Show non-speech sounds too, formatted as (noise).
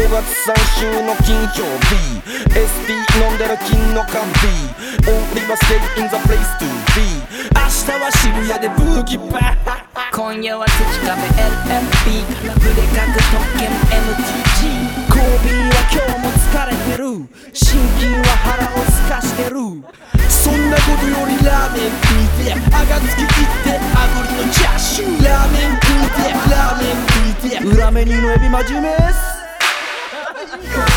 5月3週の金曜日。SP 飲んでる金のカンビ Only was stay in the place to be 明日は渋谷でブーギーバー今夜は土壁 LMP ラブで書く特権 MTG コービーは今日も疲れてる。心筋は腹をすかしてる。そんなことよりラーメン食いてあがつき切って炙りのチャーシュー。ラーメン食いてラーメン食いて裏メニューのエビ真面目っす。yeah. (laughs)